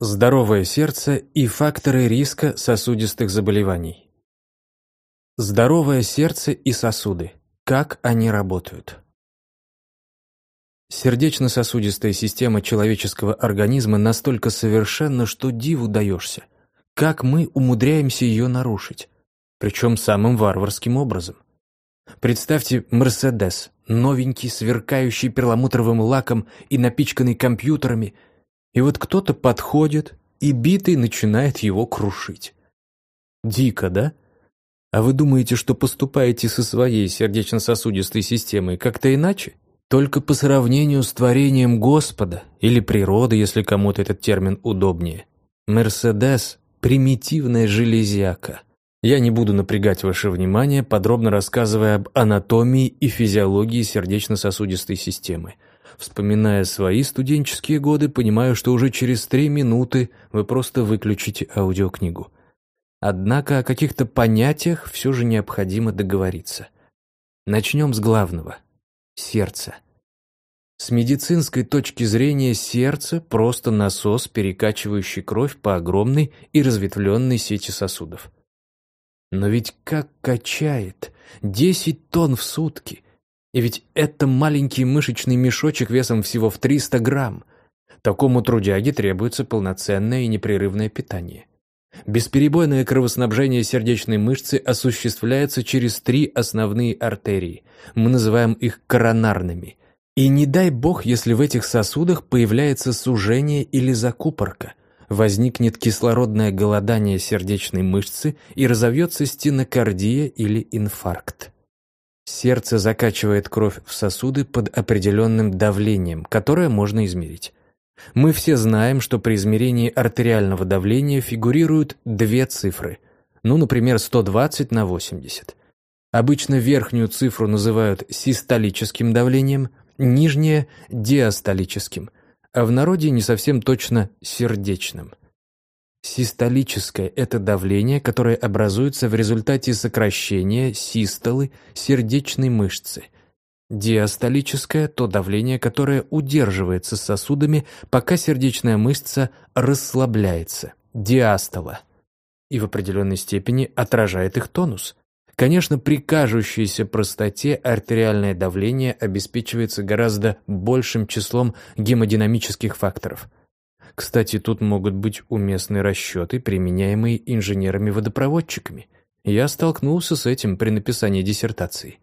Здоровое сердце и факторы риска сосудистых заболеваний. Здоровое сердце и сосуды. Как они работают? Сердечно-сосудистая система человеческого организма настолько совершенна, что диву даешься. Как мы умудряемся ее нарушить? Причем самым варварским образом. Представьте «Мерседес», новенький, сверкающий перламутровым лаком и напичканный компьютерами – и вот кто-то подходит, и битый начинает его крушить. Дико, да? А вы думаете, что поступаете со своей сердечно-сосудистой системой как-то иначе? Только по сравнению с творением Господа или природы, если кому-то этот термин удобнее. Мерседес – примитивная железяка. Я не буду напрягать ваше внимание, подробно рассказывая об анатомии и физиологии сердечно-сосудистой системы – Вспоминая свои студенческие годы, понимаю, что уже через три минуты вы просто выключите аудиокнигу. Однако о каких-то понятиях все же необходимо договориться. Начнем с главного – сердца. С медицинской точки зрения сердце – просто насос, перекачивающий кровь по огромной и разветвленной сети сосудов. Но ведь как качает! 10 тонн в сутки! И ведь это маленький мышечный мешочек весом всего в 300 грамм. Такому трудяге требуется полноценное и непрерывное питание. Бесперебойное кровоснабжение сердечной мышцы осуществляется через три основные артерии. Мы называем их коронарными. И не дай бог, если в этих сосудах появляется сужение или закупорка. Возникнет кислородное голодание сердечной мышцы и разовьется стенокардия или инфаркт. Сердце закачивает кровь в сосуды под определенным давлением, которое можно измерить. Мы все знаем, что при измерении артериального давления фигурируют две цифры, ну, например, 120 на 80. Обычно верхнюю цифру называют систолическим давлением, нижнее – диастолическим, а в народе не совсем точно сердечным – Систолическое – это давление, которое образуется в результате сокращения систолы сердечной мышцы. Диастолическое – то давление, которое удерживается сосудами, пока сердечная мышца расслабляется. Диастола. И в определенной степени отражает их тонус. Конечно, при кажущейся простоте артериальное давление обеспечивается гораздо большим числом гемодинамических факторов – кстати, тут могут быть уместны расчеты, применяемые инженерами-водопроводчиками. Я столкнулся с этим при написании диссертации.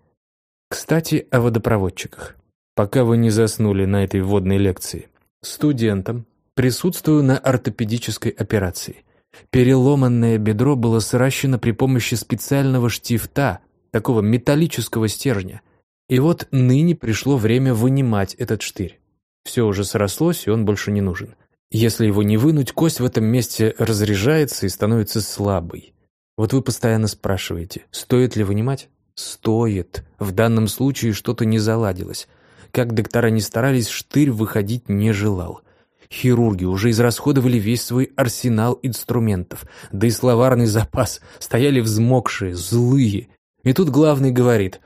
Кстати, о водопроводчиках. Пока вы не заснули на этой вводной лекции. Студентам присутствую на ортопедической операции. Переломанное бедро было сращено при помощи специального штифта, такого металлического стержня. И вот ныне пришло время вынимать этот штырь. Все уже срослось, и он больше не нужен. Если его не вынуть, кость в этом месте разряжается и становится слабой. Вот вы постоянно спрашиваете, стоит ли вынимать? Стоит. В данном случае что-то не заладилось. Как доктора не старались, штырь выходить не желал. Хирурги уже израсходовали весь свой арсенал инструментов, да и словарный запас, стояли взмокшие, злые. И тут главный говорит,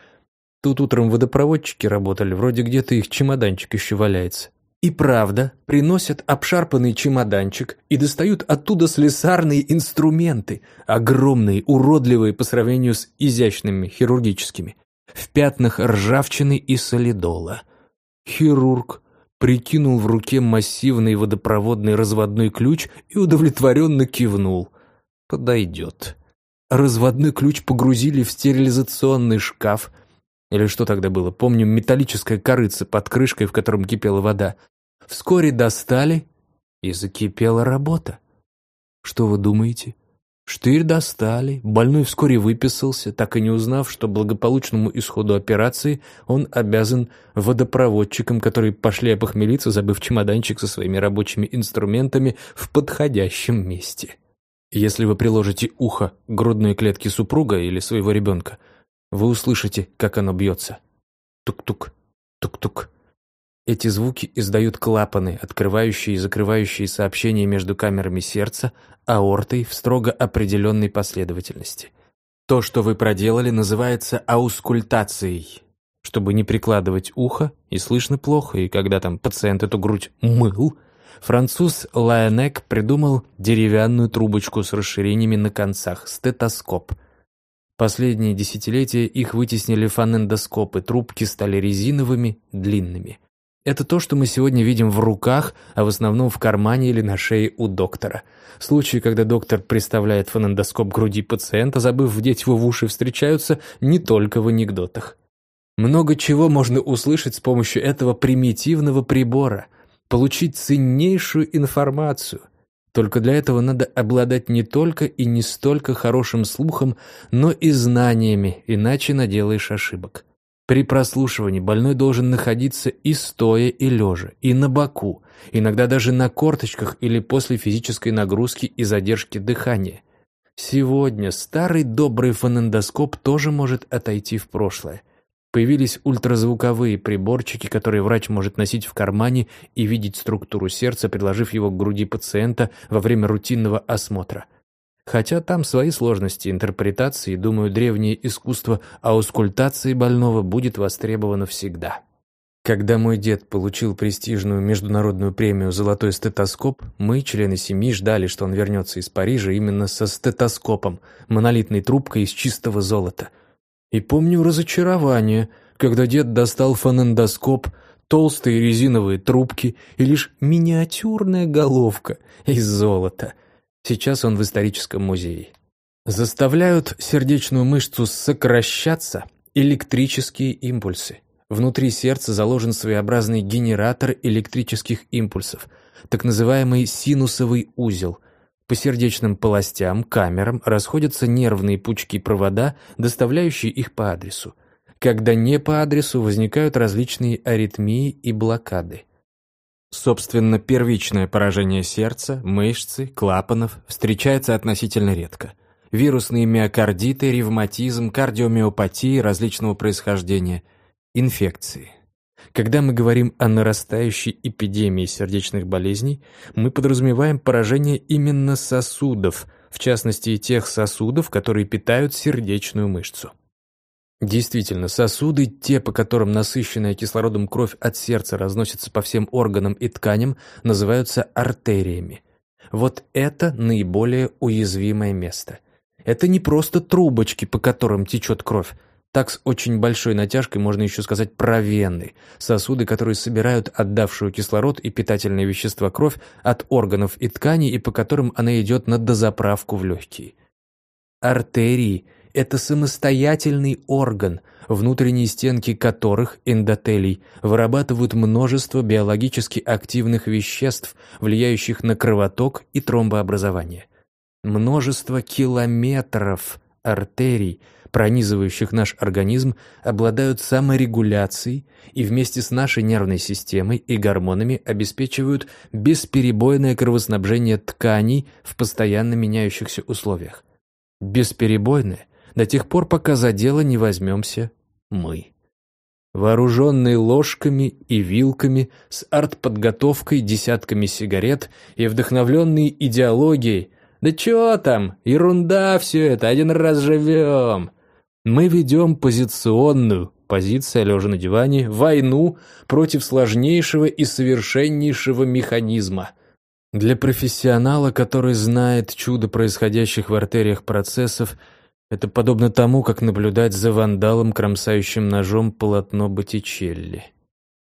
тут утром водопроводчики работали, вроде где-то их чемоданчик еще валяется. И правда, приносят обшарпанный чемоданчик и достают оттуда слесарные инструменты, огромные, уродливые по сравнению с изящными хирургическими, в пятнах ржавчины и солидола. Хирург прикинул в руке массивный водопроводный разводной ключ и удовлетворенно кивнул. Подойдет. Разводной ключ погрузили в стерилизационный шкаф, или что тогда было? Помню, металлическая корыца под крышкой, в котором кипела вода. Вскоре достали, и закипела работа. Что вы думаете? Штырь достали, больной вскоре выписался, так и не узнав, что благополучному исходу операции он обязан водопроводчикам, которые пошли опохмелиться, забыв чемоданчик со своими рабочими инструментами в подходящем месте. Если вы приложите ухо к грудной клетке супруга или своего ребенка – вы услышите, как оно бьется. Тук-тук, тук-тук. Эти звуки издают клапаны, открывающие и закрывающие сообщения между камерами сердца, аортой в строго определенной последовательности. То, что вы проделали, называется аускультацией. Чтобы не прикладывать ухо, и слышно плохо, и когда там пациент эту грудь мыл, Француз Лайонек придумал деревянную трубочку с расширениями на концах – стетоскоп. Последние десятилетия их вытеснили фонендоскопы, трубки стали резиновыми, длинными. Это то, что мы сегодня видим в руках, а в основном в кармане или на шее у доктора. Случаи, когда доктор приставляет фонендоскоп груди пациента, забыв вдеть его в уши, встречаются не только в анекдотах. Много чего можно услышать с помощью этого примитивного прибора, получить ценнейшую информацию. Только для этого надо обладать не только и не столько хорошим слухом, но и знаниями, иначе наделаешь ошибок. При прослушивании больной должен находиться и стоя, и лежа, и на боку, иногда даже на корточках или после физической нагрузки и задержки дыхания. Сегодня старый добрый фонендоскоп тоже может отойти в прошлое. Появились ультразвуковые приборчики, которые врач может носить в кармане и видеть структуру сердца, предложив его к груди пациента во время рутинного осмотра. Хотя там свои сложности интерпретации, думаю, древнее искусство аускультации больного будет востребовано всегда. Когда мой дед получил престижную международную премию «Золотой стетоскоп», мы, члены семьи, ждали, что он вернется из Парижа именно со стетоскопом, монолитной трубкой из чистого золота – и помню разочарование, когда дед достал фонендоскоп, толстые резиновые трубки и лишь миниатюрная головка из золота. Сейчас он в историческом музее. Заставляют сердечную мышцу сокращаться электрические импульсы. Внутри сердца заложен своеобразный генератор электрических импульсов, так называемый синусовый узел – по сердечным полостям, камерам расходятся нервные пучки-провода, доставляющие их по адресу. Когда не по адресу, возникают различные аритмии и блокады. Собственно, первичное поражение сердца, мышцы, клапанов встречается относительно редко. Вирусные миокардиты, ревматизм, кардиомиопатии различного происхождения, инфекции. Когда мы говорим о нарастающей эпидемии сердечных болезней, мы подразумеваем поражение именно сосудов, в частности тех сосудов, которые питают сердечную мышцу. Действительно, сосуды, те, по которым насыщенная кислородом кровь от сердца разносится по всем органам и тканям, называются артериями. Вот это наиболее уязвимое место. Это не просто трубочки, по которым течет кровь, так с очень большой натяжкой можно еще сказать про вены, сосуды, которые собирают отдавшую кислород и питательные вещества кровь от органов и тканей и по которым она идет на дозаправку в легкие. Артерии – это самостоятельный орган, внутренние стенки которых, эндотелий, вырабатывают множество биологически активных веществ, влияющих на кровоток и тромбообразование. Множество километров артерий – пронизывающих наш организм, обладают саморегуляцией и вместе с нашей нервной системой и гормонами обеспечивают бесперебойное кровоснабжение тканей в постоянно меняющихся условиях. Бесперебойное до тех пор, пока за дело не возьмемся мы. Вооруженные ложками и вилками, с артподготовкой, десятками сигарет и вдохновленные идеологией – да чё там, ерунда все это, один раз живем. Мы ведем позиционную, позиция лежа на диване, войну против сложнейшего и совершеннейшего механизма. Для профессионала, который знает чудо происходящих в артериях процессов, это подобно тому, как наблюдать за вандалом, кромсающим ножом полотно Боттичелли.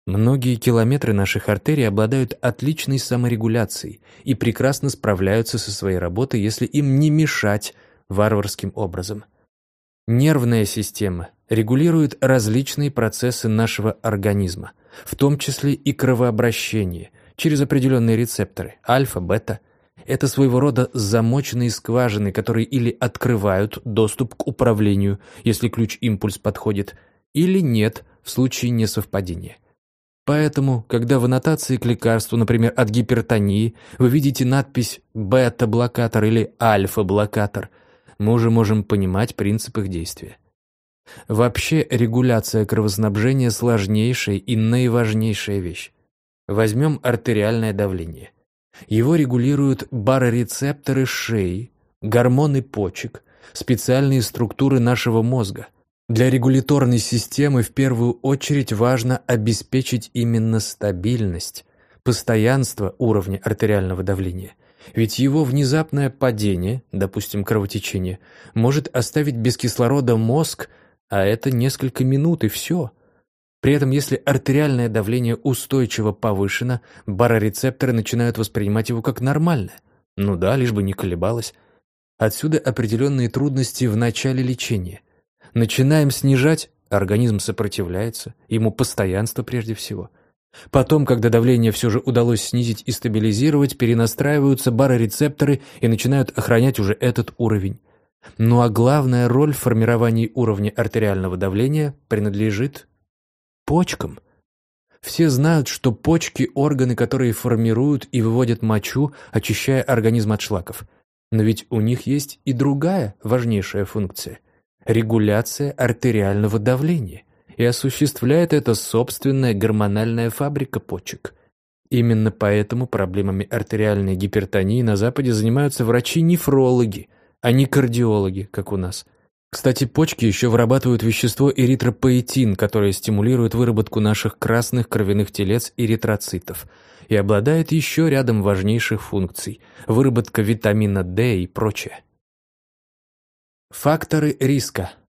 Многие километры наших артерий обладают отличной саморегуляцией и прекрасно справляются со своей работой, если им не мешать варварским образом – Нервная система регулирует различные процессы нашего организма, в том числе и кровообращение, через определенные рецепторы – альфа, бета. Это своего рода замоченные скважины, которые или открывают доступ к управлению, если ключ-импульс подходит, или нет в случае несовпадения. Поэтому, когда в аннотации к лекарству, например, от гипертонии, вы видите надпись «бета-блокатор» или «альфа-блокатор», мы уже можем понимать принцип их действия. Вообще, регуляция кровоснабжения – сложнейшая и наиважнейшая вещь. Возьмем артериальное давление. Его регулируют барорецепторы шеи, гормоны почек, специальные структуры нашего мозга. Для регуляторной системы в первую очередь важно обеспечить именно стабильность, постоянство уровня артериального давления. Ведь его внезапное падение, допустим, кровотечение, может оставить без кислорода мозг, а это несколько минут и все. При этом, если артериальное давление устойчиво повышено, барорецепторы начинают воспринимать его как нормальное. Ну да, лишь бы не колебалось. Отсюда определенные трудности в начале лечения. Начинаем снижать, организм сопротивляется, ему постоянство прежде всего – Потом, когда давление все же удалось снизить и стабилизировать, перенастраиваются барорецепторы и начинают охранять уже этот уровень. Ну а главная роль в формировании уровня артериального давления принадлежит почкам. Все знают, что почки – органы, которые формируют и выводят мочу, очищая организм от шлаков. Но ведь у них есть и другая важнейшая функция – регуляция артериального давления и осуществляет это собственная гормональная фабрика почек. Именно поэтому проблемами артериальной гипертонии на Западе занимаются врачи-нефрологи, а не кардиологи, как у нас. Кстати, почки еще вырабатывают вещество эритропоэтин, которое стимулирует выработку наших красных кровяных телец эритроцитов и обладает еще рядом важнейших функций – выработка витамина D и прочее. Факторы риска –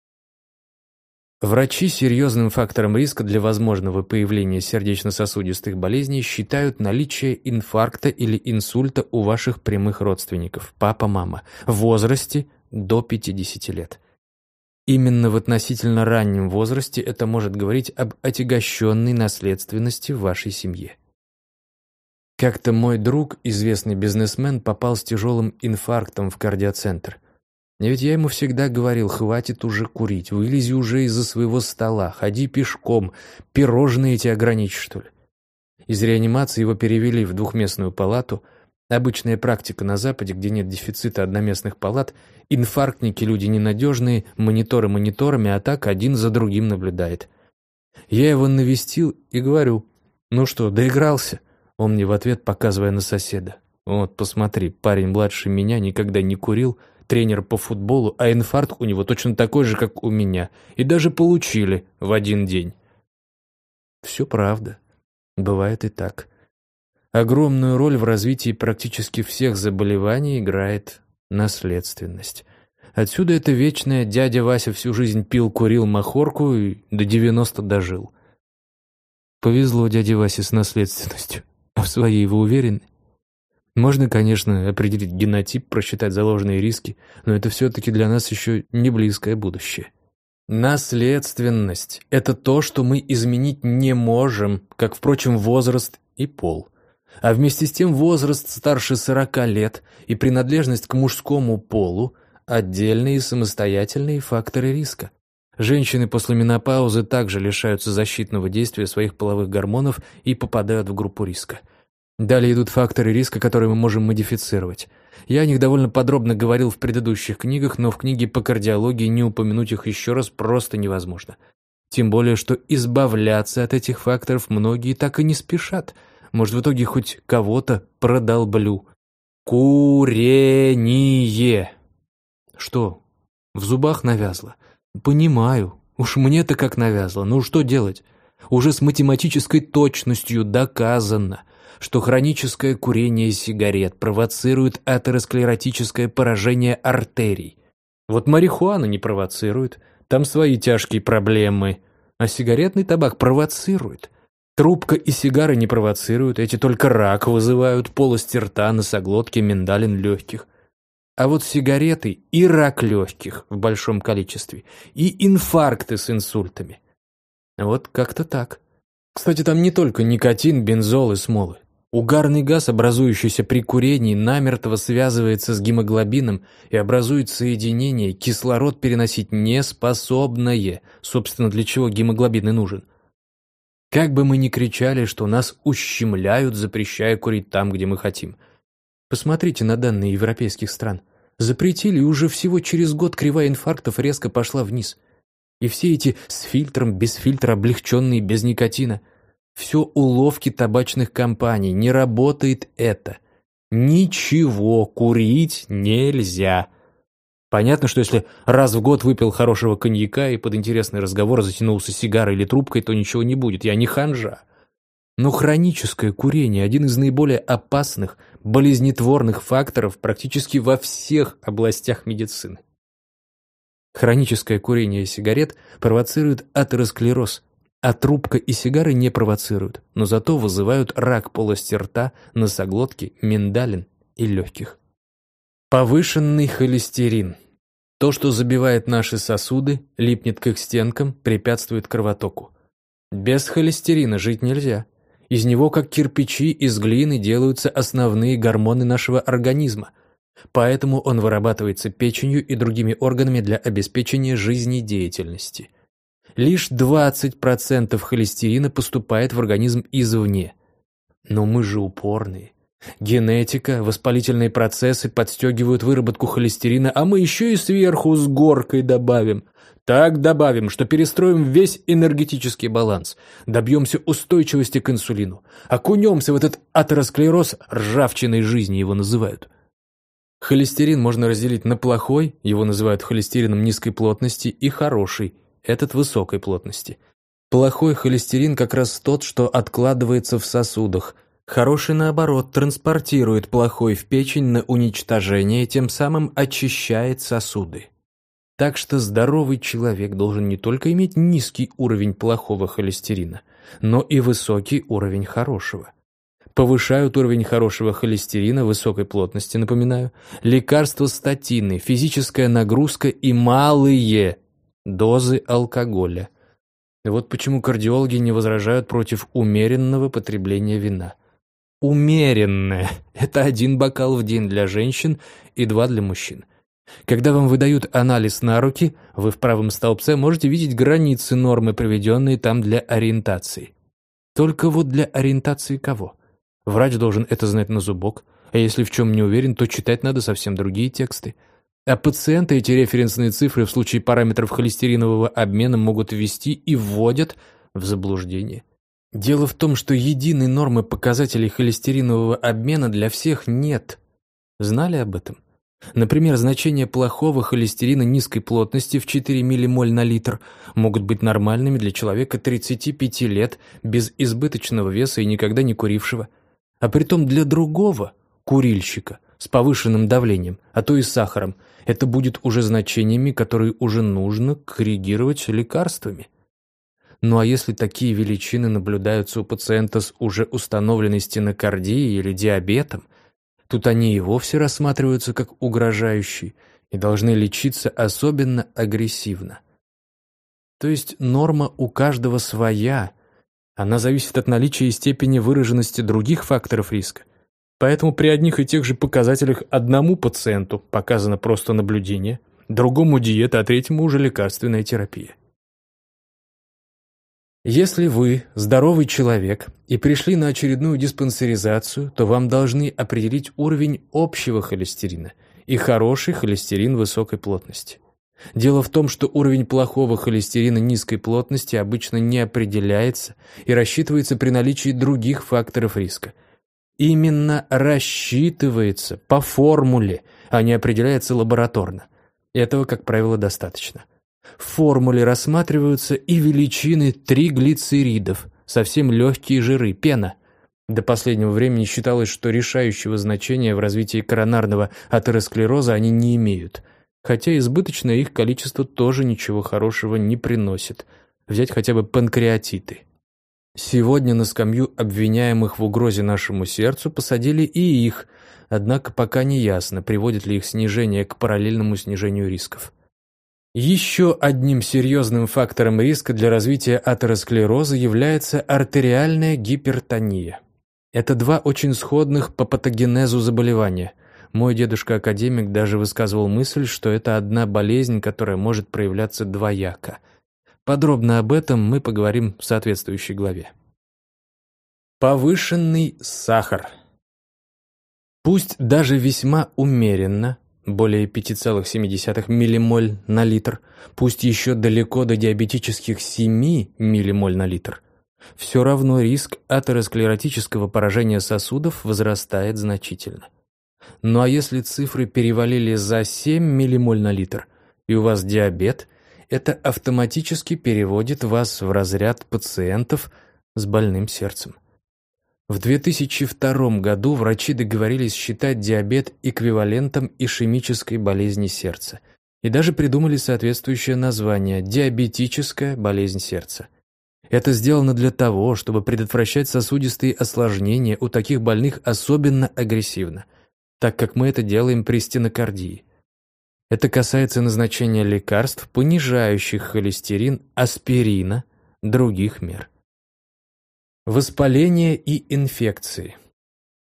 Врачи серьезным фактором риска для возможного появления сердечно-сосудистых болезней считают наличие инфаркта или инсульта у ваших прямых родственников, папа-мама, в возрасте до 50 лет. Именно в относительно раннем возрасте это может говорить об отягощенной наследственности в вашей семье. Как-то мой друг, известный бизнесмен, попал с тяжелым инфарктом в кардиоцентр – ведь я ему всегда говорил, хватит уже курить, вылези уже из-за своего стола, ходи пешком, пирожные эти ограничь, что ли. Из реанимации его перевели в двухместную палату. Обычная практика на Западе, где нет дефицита одноместных палат, инфарктники люди ненадежные, мониторы мониторами, а так один за другим наблюдает. Я его навестил и говорю, ну что, доигрался? Он мне в ответ, показывая на соседа. Вот, посмотри, парень младше меня, никогда не курил, тренер по футболу, а инфаркт у него точно такой же, как у меня. И даже получили в один день. Все правда. Бывает и так. Огромную роль в развитии практически всех заболеваний играет наследственность. Отсюда это вечное «дядя Вася всю жизнь пил, курил махорку и до 90 дожил». Повезло дяде Васе с наследственностью. В своей вы уверены? Можно, конечно, определить генотип, просчитать заложенные риски, но это все-таки для нас еще не близкое будущее. Наследственность – это то, что мы изменить не можем, как, впрочем, возраст и пол. А вместе с тем возраст старше 40 лет и принадлежность к мужскому полу – отдельные самостоятельные факторы риска. Женщины после менопаузы также лишаются защитного действия своих половых гормонов и попадают в группу риска – Далее идут факторы риска, которые мы можем модифицировать. Я о них довольно подробно говорил в предыдущих книгах, но в книге по кардиологии не упомянуть их еще раз просто невозможно. Тем более, что избавляться от этих факторов многие так и не спешат. Может, в итоге хоть кого-то продолблю. Курение. Что? В зубах навязло? Понимаю. Уж мне-то как навязло. Ну что делать? Уже с математической точностью доказано – что хроническое курение сигарет провоцирует атеросклеротическое поражение артерий. Вот марихуана не провоцирует, там свои тяжкие проблемы, а сигаретный табак провоцирует. Трубка и сигары не провоцируют, эти только рак вызывают, полости рта, носоглотки, миндалин легких. А вот сигареты и рак легких в большом количестве, и инфаркты с инсультами. Вот как-то так. Кстати, там не только никотин, бензол и смолы. Угарный газ, образующийся при курении, намертво связывается с гемоглобином и образует соединение, кислород переносить неспособное, собственно, для чего гемоглобин и нужен. Как бы мы ни кричали, что нас ущемляют, запрещая курить там, где мы хотим. Посмотрите на данные европейских стран. Запретили, и уже всего через год кривая инфарктов резко пошла вниз. И все эти с фильтром, без фильтра, облегченные, без никотина – все уловки табачных компаний. Не работает это. Ничего курить нельзя. Понятно, что если раз в год выпил хорошего коньяка и под интересный разговор затянулся сигарой или трубкой, то ничего не будет. Я не ханжа. Но хроническое курение – один из наиболее опасных, болезнетворных факторов практически во всех областях медицины. Хроническое курение сигарет провоцирует атеросклероз, а трубка и сигары не провоцируют, но зато вызывают рак полости рта, носоглотки, миндалин и легких. Повышенный холестерин. То, что забивает наши сосуды, липнет к их стенкам, препятствует кровотоку. Без холестерина жить нельзя. Из него, как кирпичи из глины, делаются основные гормоны нашего организма. Поэтому он вырабатывается печенью и другими органами для обеспечения жизнедеятельности. Лишь 20% холестерина поступает в организм извне. Но мы же упорные. Генетика, воспалительные процессы подстегивают выработку холестерина, а мы еще и сверху с горкой добавим. Так добавим, что перестроим весь энергетический баланс, добьемся устойчивости к инсулину, окунемся в этот атеросклероз, ржавчиной жизни его называют. Холестерин можно разделить на плохой, его называют холестерином низкой плотности, и хороший, этот высокой плотности. Плохой холестерин как раз тот, что откладывается в сосудах. Хороший, наоборот, транспортирует плохой в печень на уничтожение, тем самым очищает сосуды. Так что здоровый человек должен не только иметь низкий уровень плохого холестерина, но и высокий уровень хорошего. Повышают уровень хорошего холестерина, высокой плотности, напоминаю, лекарства статины, физическая нагрузка и малые дозы алкоголя. Вот почему кардиологи не возражают против умеренного потребления вина. Умеренное – это один бокал в день для женщин и два для мужчин – когда вам выдают анализ на руки, вы в правом столбце можете видеть границы нормы, проведенные там для ориентации. Только вот для ориентации кого? Врач должен это знать на зубок, а если в чем не уверен, то читать надо совсем другие тексты. А пациенты эти референсные цифры в случае параметров холестеринового обмена могут ввести и вводят в заблуждение. Дело в том, что единой нормы показателей холестеринового обмена для всех нет. Знали об этом? Например, значения плохого холестерина низкой плотности в 4 ммоль на литр могут быть нормальными для человека 35 лет без избыточного веса и никогда не курившего. А притом для другого, курильщика, с повышенным давлением, а то и с сахаром, это будет уже значениями, которые уже нужно коррегировать лекарствами. Ну а если такие величины наблюдаются у пациента с уже установленной стенокардией или диабетом – Тут они и вовсе рассматриваются как угрожающие и должны лечиться особенно агрессивно. То есть норма у каждого своя, она зависит от наличия и степени выраженности других факторов риска. Поэтому при одних и тех же показателях одному пациенту показано просто наблюдение, другому диета, а третьему уже лекарственная терапия. Если вы здоровый человек и пришли на очередную диспансеризацию, то вам должны определить уровень общего холестерина и хороший холестерин высокой плотности. Дело в том, что уровень плохого холестерина низкой плотности обычно не определяется и рассчитывается при наличии других факторов риска. Именно рассчитывается по формуле, а не определяется лабораторно. Этого, как правило, достаточно. В формуле рассматриваются и величины триглицеридов, совсем легкие жиры, пена. До последнего времени считалось, что решающего значения в развитии коронарного атеросклероза они не имеют, хотя избыточное их количество тоже ничего хорошего не приносит. Взять хотя бы панкреатиты. Сегодня на скамью обвиняемых в угрозе нашему сердцу посадили и их, однако пока не ясно, приводит ли их снижение к параллельному снижению рисков. Еще одним серьезным фактором риска для развития атеросклероза является артериальная гипертония. Это два очень сходных по патогенезу заболевания. Мой дедушка-академик даже высказывал мысль, что это одна болезнь, которая может проявляться двояко. Подробно об этом мы поговорим в соответствующей главе. Повышенный сахар. Пусть даже весьма умеренно, более 5,7 миллимоль на литр, пусть еще далеко до диабетических 7 миллимоль на литр, все равно риск атеросклеротического поражения сосудов возрастает значительно. Ну а если цифры перевалили за 7 миллимоль на литр, и у вас диабет, это автоматически переводит вас в разряд пациентов с больным сердцем. В 2002 году врачи договорились считать диабет эквивалентом ишемической болезни сердца и даже придумали соответствующее название – диабетическая болезнь сердца. Это сделано для того, чтобы предотвращать сосудистые осложнения у таких больных особенно агрессивно, так как мы это делаем при стенокардии. Это касается назначения лекарств, понижающих холестерин, аспирина, других мер. Воспаление и инфекции.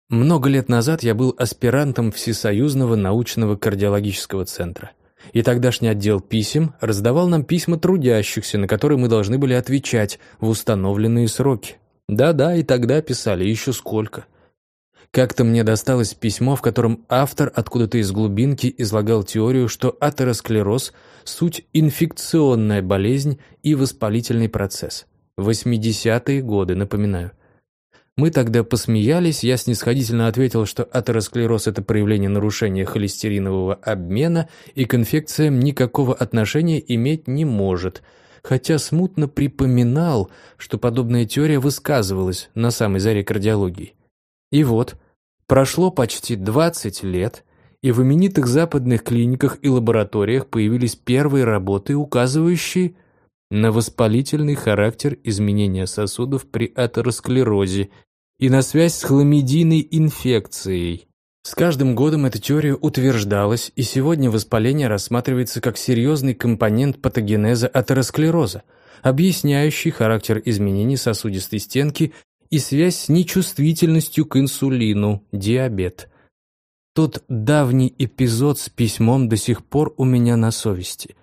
Много лет назад я был аспирантом Всесоюзного научного кардиологического центра. И тогдашний отдел писем раздавал нам письма трудящихся, на которые мы должны были отвечать в установленные сроки. Да-да, и тогда писали, еще сколько. Как-то мне досталось письмо, в котором автор откуда-то из глубинки излагал теорию, что атеросклероз – суть инфекционная болезнь и воспалительный процесс. 80-е годы, напоминаю. Мы тогда посмеялись, я снисходительно ответил, что атеросклероз – это проявление нарушения холестеринового обмена и к инфекциям никакого отношения иметь не может, хотя смутно припоминал, что подобная теория высказывалась на самой заре кардиологии. И вот, прошло почти 20 лет, и в именитых западных клиниках и лабораториях появились первые работы, указывающие на воспалительный характер изменения сосудов при атеросклерозе и на связь с хламидийной инфекцией. С каждым годом эта теория утверждалась, и сегодня воспаление рассматривается как серьезный компонент патогенеза атеросклероза, объясняющий характер изменений сосудистой стенки и связь с нечувствительностью к инсулину, диабет. Тот давний эпизод с письмом до сих пор у меня на совести.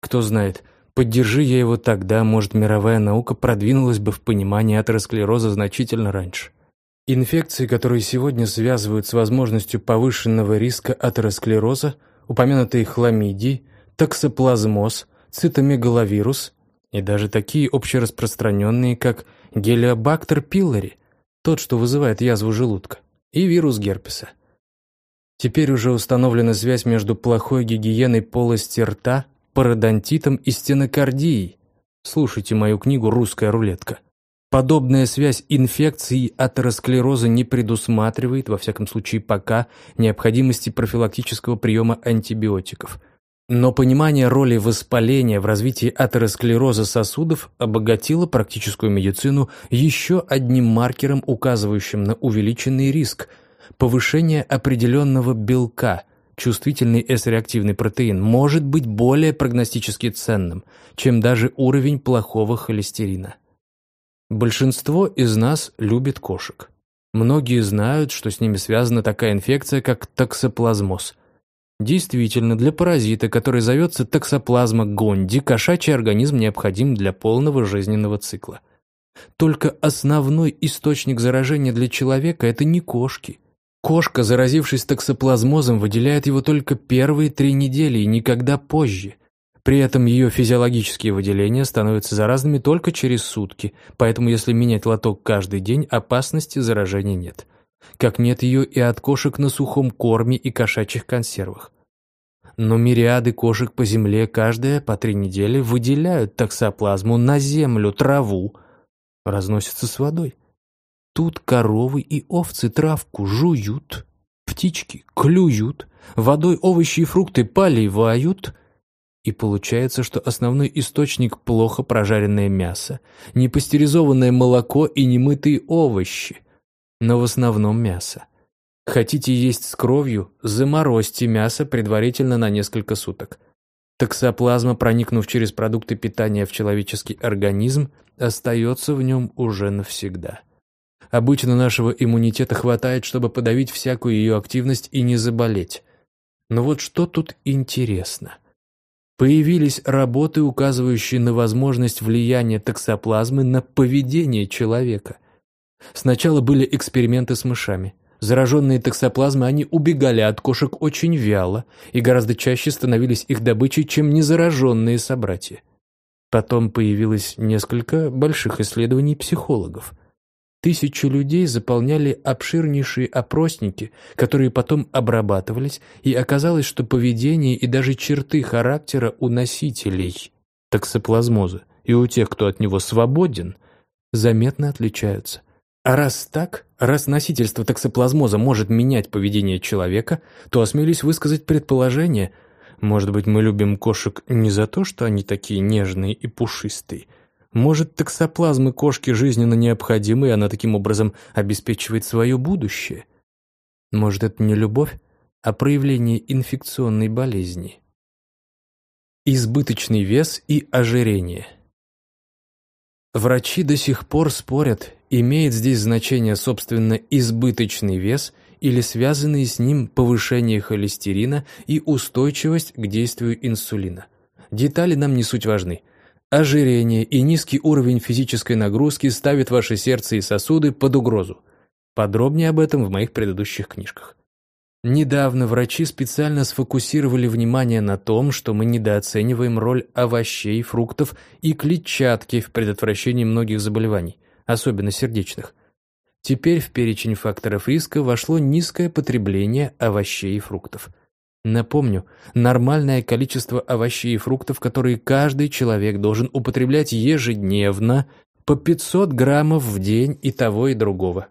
Кто знает, Поддержи я его тогда, может, мировая наука продвинулась бы в понимании атеросклероза значительно раньше. Инфекции, которые сегодня связывают с возможностью повышенного риска атеросклероза, упомянутые хламидии, токсоплазмоз, цитомегаловирус и даже такие общераспространенные, как гелиобактер пилори, тот, что вызывает язву желудка, и вирус герпеса. Теперь уже установлена связь между плохой гигиеной полости рта пародонтитом и стенокардией. Слушайте мою книгу «Русская рулетка». Подобная связь инфекции атеросклероза не предусматривает, во всяком случае пока, необходимости профилактического приема антибиотиков. Но понимание роли воспаления в развитии атеросклероза сосудов обогатило практическую медицину еще одним маркером, указывающим на увеличенный риск – повышение определенного белка – чувствительный С-реактивный протеин может быть более прогностически ценным, чем даже уровень плохого холестерина. Большинство из нас любит кошек. Многие знают, что с ними связана такая инфекция, как токсоплазмоз. Действительно, для паразита, который зовется токсоплазма гонди, кошачий организм необходим для полного жизненного цикла. Только основной источник заражения для человека – это не кошки – Кошка, заразившись токсоплазмозом, выделяет его только первые три недели и никогда позже. При этом ее физиологические выделения становятся заразными только через сутки, поэтому если менять лоток каждый день, опасности заражения нет. Как нет ее и от кошек на сухом корме и кошачьих консервах. Но мириады кошек по земле каждая по три недели выделяют токсоплазму на землю, траву, разносятся с водой. Тут коровы и овцы травку жуют, птички клюют, водой овощи и фрукты поливают. И получается, что основной источник плохо прожаренное мясо, непастеризованное молоко и немытые овощи, но в основном мясо. Хотите есть с кровью, заморозьте мясо предварительно на несколько суток. Токсоплазма, проникнув через продукты питания в человеческий организм, остается в нем уже навсегда. Обычно нашего иммунитета хватает, чтобы подавить всякую ее активность и не заболеть. Но вот что тут интересно. Появились работы, указывающие на возможность влияния токсоплазмы на поведение человека. Сначала были эксперименты с мышами. Зараженные токсоплазмой они убегали от кошек очень вяло и гораздо чаще становились их добычей, чем незараженные собратья. Потом появилось несколько больших исследований психологов – Тысячи людей заполняли обширнейшие опросники, которые потом обрабатывались, и оказалось, что поведение и даже черты характера у носителей токсоплазмоза и у тех, кто от него свободен, заметно отличаются. А раз так, раз носительство токсоплазмоза может менять поведение человека, то осмелюсь высказать предположение. Может быть, мы любим кошек не за то, что они такие нежные и пушистые. Может, токсоплазмы кошки жизненно необходимы, и она таким образом обеспечивает свое будущее? Может, это не любовь, а проявление инфекционной болезни? Избыточный вес и ожирение. Врачи до сих пор спорят, имеет здесь значение, собственно, избыточный вес или связанные с ним повышение холестерина и устойчивость к действию инсулина. Детали нам не суть важны. Ожирение и низкий уровень физической нагрузки ставят ваше сердце и сосуды под угрозу. Подробнее об этом в моих предыдущих книжках. Недавно врачи специально сфокусировали внимание на том, что мы недооцениваем роль овощей, фруктов и клетчатки в предотвращении многих заболеваний, особенно сердечных. Теперь в перечень факторов риска вошло низкое потребление овощей и фруктов. Напомню, нормальное количество овощей и фруктов, которые каждый человек должен употреблять ежедневно, по 500 граммов в день и того и другого.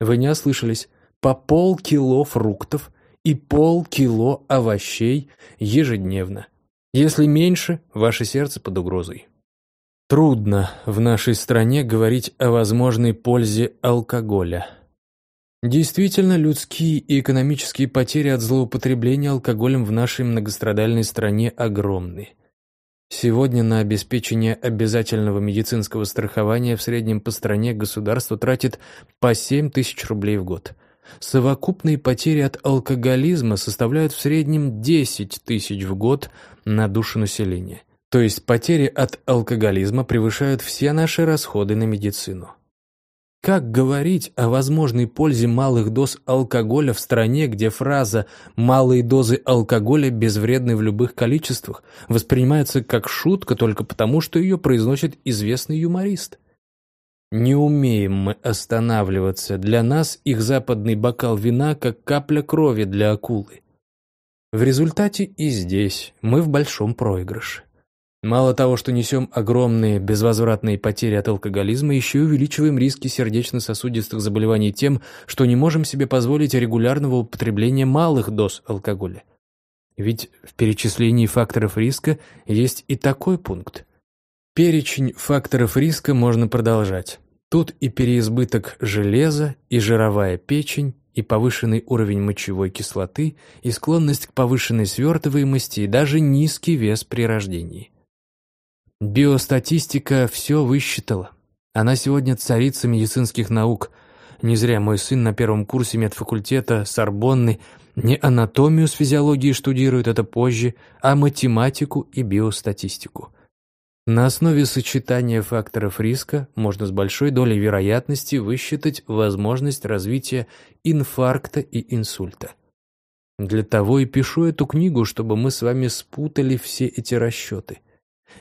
Вы не ослышались по полкило фруктов и полкило овощей ежедневно. Если меньше, ваше сердце под угрозой. Трудно в нашей стране говорить о возможной пользе алкоголя. Действительно, людские и экономические потери от злоупотребления алкоголем в нашей многострадальной стране огромны. Сегодня на обеспечение обязательного медицинского страхования в среднем по стране государство тратит по 7 тысяч рублей в год. Совокупные потери от алкоголизма составляют в среднем 10 тысяч в год на душу населения. То есть потери от алкоголизма превышают все наши расходы на медицину. Как говорить о возможной пользе малых доз алкоголя в стране, где фраза «малые дозы алкоголя безвредны в любых количествах» воспринимается как шутка только потому, что ее произносит известный юморист? Не умеем мы останавливаться. Для нас их западный бокал вина как капля крови для акулы. В результате и здесь мы в большом проигрыше. Мало того, что несем огромные безвозвратные потери от алкоголизма, еще и увеличиваем риски сердечно-сосудистых заболеваний тем, что не можем себе позволить регулярного употребления малых доз алкоголя. Ведь в перечислении факторов риска есть и такой пункт. Перечень факторов риска можно продолжать. Тут и переизбыток железа, и жировая печень, и повышенный уровень мочевой кислоты, и склонность к повышенной свертываемости, и даже низкий вес при рождении. Биостатистика все высчитала. Она сегодня царица медицинских наук. Не зря мой сын на первом курсе медфакультета Сорбонны не анатомию с физиологией штудирует, это позже, а математику и биостатистику. На основе сочетания факторов риска можно с большой долей вероятности высчитать возможность развития инфаркта и инсульта. Для того и пишу эту книгу, чтобы мы с вами спутали все эти расчеты.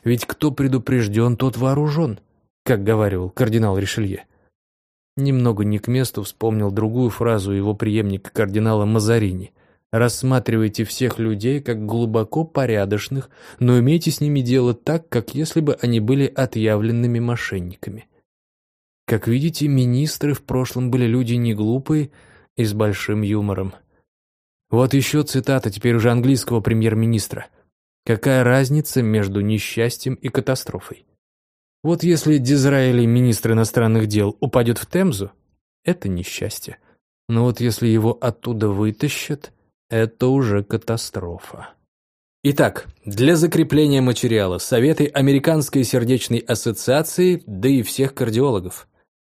Ведь кто предупрежден, тот вооружен, как говорил кардинал Ришелье. Немного не к месту вспомнил другую фразу его преемника кардинала Мазарини – Рассматривайте всех людей как глубоко порядочных, но имейте с ними дело так, как если бы они были отъявленными мошенниками. Как видите, министры в прошлом были люди не глупые и с большим юмором. Вот еще цитата теперь уже английского премьер-министра. Какая разница между несчастьем и катастрофой? Вот если Дизраэли, министр иностранных дел, упадет в Темзу, это несчастье. Но вот если его оттуда вытащат, это уже катастрофа. Итак, для закрепления материала советы Американской сердечной ассоциации, да и всех кардиологов.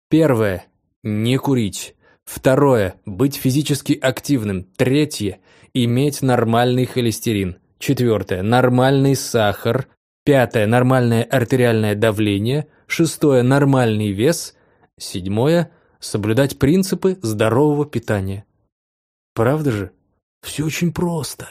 Первое. Не курить. Второе. Быть физически активным. Третье. Иметь нормальный холестерин. Четвертое. Нормальный сахар. Пятое. Нормальное артериальное давление. Шестое. Нормальный вес. Седьмое. Соблюдать принципы здорового питания. Правда же? Все очень просто.